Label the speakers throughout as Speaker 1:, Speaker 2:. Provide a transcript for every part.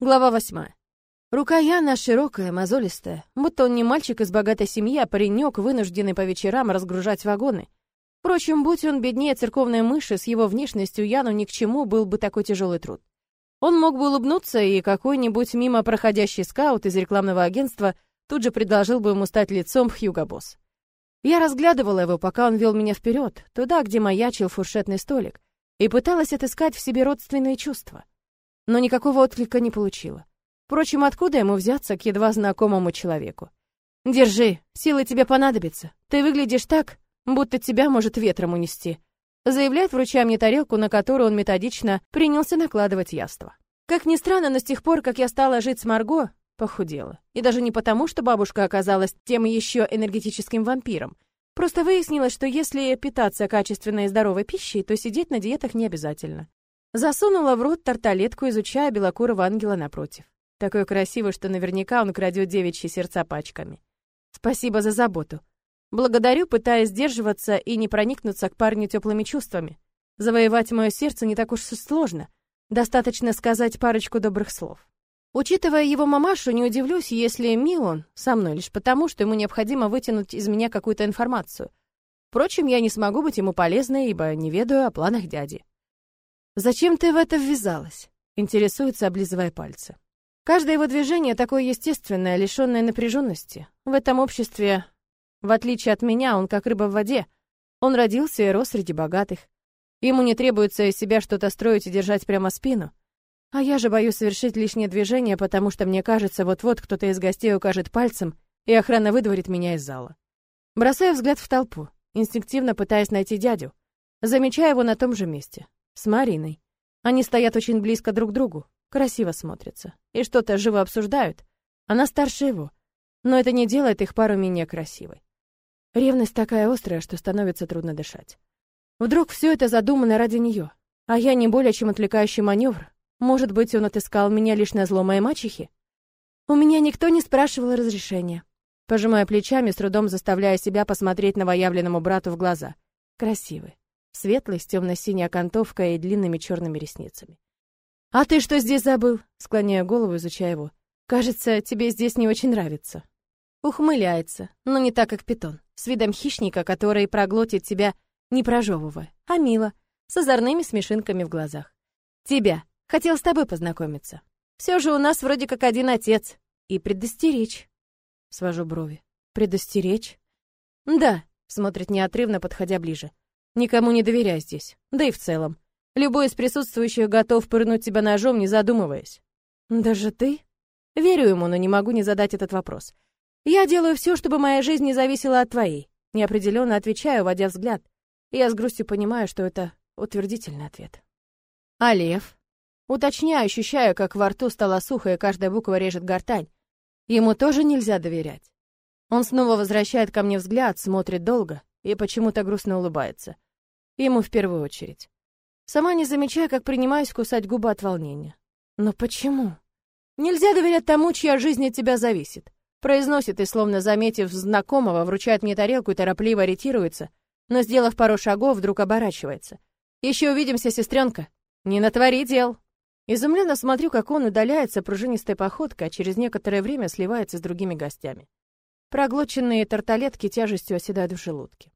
Speaker 1: Глава восьмая. Рука Яна широкая, мозолистая, будто он не мальчик из богатой семьи, а паренек, вынужденный по вечерам разгружать вагоны. Впрочем, будь он беднее церковной мыши, с его внешностью Яну ни к чему был бы такой тяжелый труд. Он мог бы улыбнуться, и какой-нибудь мимо проходящий скаут из рекламного агентства тут же предложил бы ему стать лицом Хьюго Босс. Я разглядывала его, пока он вел меня вперед, туда, где маячил фуршетный столик, и пыталась отыскать в себе родственные чувства. Но никакого отклика не получила. Впрочем, откуда ему взяться к едва знакомому человеку? «Держи, силы тебе понадобятся. Ты выглядишь так, будто тебя может ветром унести», заявляет, вручая мне тарелку, на которую он методично принялся накладывать яство. Как ни странно, но с тех пор, как я стала жить с Марго, похудела. И даже не потому, что бабушка оказалась тем еще энергетическим вампиром. Просто выяснилось, что если питаться качественной и здоровой пищей, то сидеть на диетах не обязательно. Засунула в рот тарталетку, изучая белокурого ангела напротив. Такой красивый, что наверняка он крадет девичьи сердца пачками. Спасибо за заботу. Благодарю, пытаясь сдерживаться и не проникнуться к парню теплыми чувствами. Завоевать мое сердце не так уж сложно. Достаточно сказать парочку добрых слов. Учитывая его мамашу, не удивлюсь, если Милон со мной лишь потому, что ему необходимо вытянуть из меня какую-то информацию. Впрочем, я не смогу быть ему полезной, ибо не ведаю о планах дяди. «Зачем ты в это ввязалась?» — интересуется, облизывая пальцы. Каждое его движение такое естественное, лишенное напряженности. В этом обществе, в отличие от меня, он как рыба в воде. Он родился и рос среди богатых. Ему не требуется из себя что-то строить и держать прямо спину. А я же боюсь совершить лишнее движение, потому что мне кажется, вот-вот кто-то из гостей укажет пальцем, и охрана выдворит меня из зала. Бросаю взгляд в толпу, инстинктивно пытаясь найти дядю. Замечаю его на том же месте, с Мариной. Они стоят очень близко друг к другу, красиво смотрятся и что-то живо обсуждают. Она старше его, но это не делает их пару менее красивой. Ревность такая острая, что становится трудно дышать. Вдруг все это задумано ради нее, а я не более чем отвлекающий маневр. Может быть, он отыскал меня лишь на зло моей мачехи? У меня никто не спрашивал разрешения. Пожимая плечами, с трудом заставляя себя посмотреть новоявленному брату в глаза. Красивый, светлый, с темно-синей окантовкой и длинными черными ресницами. «А ты что здесь забыл?» Склоняя голову, изучая его. «Кажется, тебе здесь не очень нравится». Ухмыляется, но не так, как питон, с видом хищника, который проглотит тебя, не прожевывая, а мило, с озорными смешинками в глазах. «Тебя. Хотел с тобой познакомиться. Все же у нас вроде как один отец. И предостеречь». Свожу брови. «Предостеречь?» «Да», — смотрит неотрывно, подходя ближе. «Никому не доверяй здесь. Да и в целом. Любой из присутствующих готов пырнуть тебя ножом, не задумываясь. Даже ты? Верю ему, но не могу не задать этот вопрос. Я делаю все, чтобы моя жизнь не зависела от твоей. Неопределенно отвечаю, водя взгляд. Я с грустью понимаю, что это утвердительный ответ. А лев? Уточняю, ощущаю, как во рту стало сухо, и каждая буква режет гортань. Ему тоже нельзя доверять. Он снова возвращает ко мне взгляд, смотрит долго и почему-то грустно улыбается. Ему в первую очередь. Сама не замечая, как принимаюсь кусать губы от волнения. Но почему? Нельзя доверять тому, чья жизнь от тебя зависит. Произносит и, словно заметив знакомого, вручает мне тарелку и торопливо ретируется, но, сделав пару шагов, вдруг оборачивается. Еще увидимся, сестренка. Не натвори дел. Изумленно смотрю, как он удаляется пружинистой походкой, а через некоторое время сливается с другими гостями. Проглоченные тарталетки тяжестью оседают в желудке.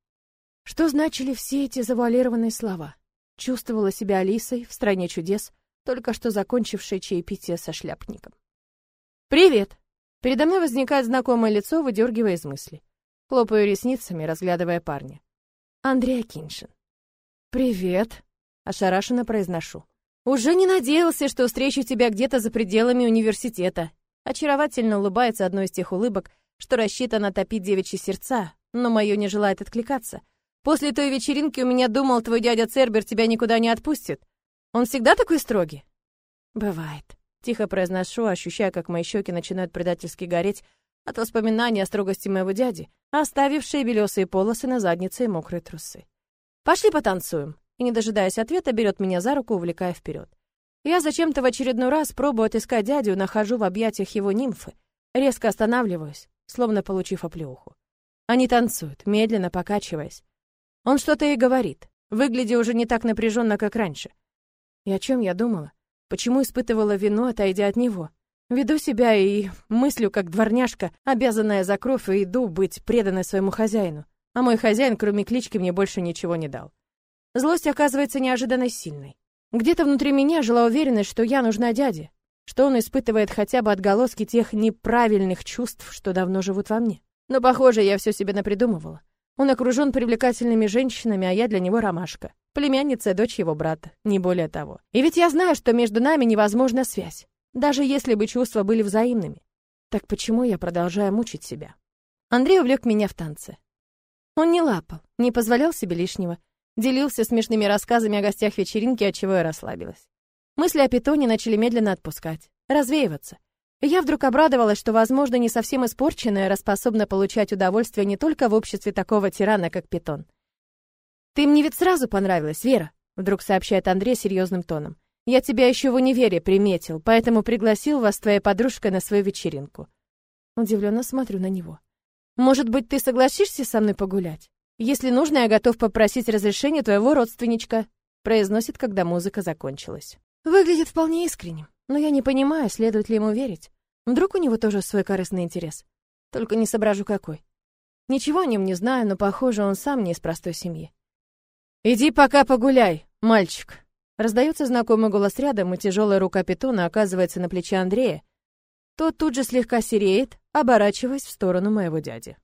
Speaker 1: Что значили все эти завуалированные слова? Чувствовала себя Алисой в «Стране чудес», только что закончившей чаепитие со шляпником. «Привет!» Передо мной возникает знакомое лицо, выдергивая из мысли. Хлопаю ресницами, разглядывая парня. Андрей Акиншин. «Привет!» — ошарашенно произношу. «Уже не надеялся, что встречу тебя где-то за пределами университета». Очаровательно улыбается одной из тех улыбок, что рассчитано топить девичьи сердца, но мое не желает откликаться. После той вечеринки у меня думал, твой дядя Цербер тебя никуда не отпустит. Он всегда такой строгий? Бывает. Тихо произношу, ощущая, как мои щеки начинают предательски гореть от воспоминаний о строгости моего дяди, оставившие белесые полосы на заднице и мокрые трусы. Пошли потанцуем. И, не дожидаясь ответа, берет меня за руку, увлекая вперед. Я зачем-то в очередной раз пробую отыскать дядю, нахожу в объятиях его нимфы. Резко останавливаюсь, словно получив оплеуху. Они танцуют, медленно покачиваясь. Он что-то ей говорит, выглядя уже не так напряженно, как раньше. И о чем я думала? Почему испытывала вину, отойдя от него? Веду себя и мыслю, как дворняжка, обязанная за кровь и еду быть преданной своему хозяину. А мой хозяин, кроме клички, мне больше ничего не дал. Злость оказывается неожиданно сильной. Где-то внутри меня жила уверенность, что я нужна дяде, что он испытывает хотя бы отголоски тех неправильных чувств, что давно живут во мне. Но, похоже, я все себе напридумывала. Он окружен привлекательными женщинами, а я для него ромашка. Племянница, дочь его брата, не более того. И ведь я знаю, что между нами невозможна связь, даже если бы чувства были взаимными. Так почему я продолжаю мучить себя? Андрей увлек меня в танцы. Он не лапал, не позволял себе лишнего, делился смешными рассказами о гостях вечеринки, от чего я расслабилась. Мысли о питоне начали медленно отпускать, развеиваться. Я вдруг обрадовалась, что, возможно, не совсем испорченная, раз способна получать удовольствие не только в обществе такого тирана, как питон. «Ты мне ведь сразу понравилась, Вера», — вдруг сообщает Андрей серьезным тоном. «Я тебя еще в универе приметил, поэтому пригласил вас твоя подружка на свою вечеринку». Удивленно смотрю на него. «Может быть, ты согласишься со мной погулять? Если нужно, я готов попросить разрешения твоего родственничка», произносит, когда музыка закончилась. Выглядит вполне искренним, но я не понимаю, следует ли ему верить. Вдруг у него тоже свой корыстный интерес. Только не соображу какой. Ничего о нем не знаю, но, похоже, он сам не из простой семьи. «Иди пока погуляй, мальчик!» Раздается знакомый голос рядом, и тяжелая рука питона оказывается на плече Андрея. Тот тут же слегка сереет, оборачиваясь в сторону моего дяди.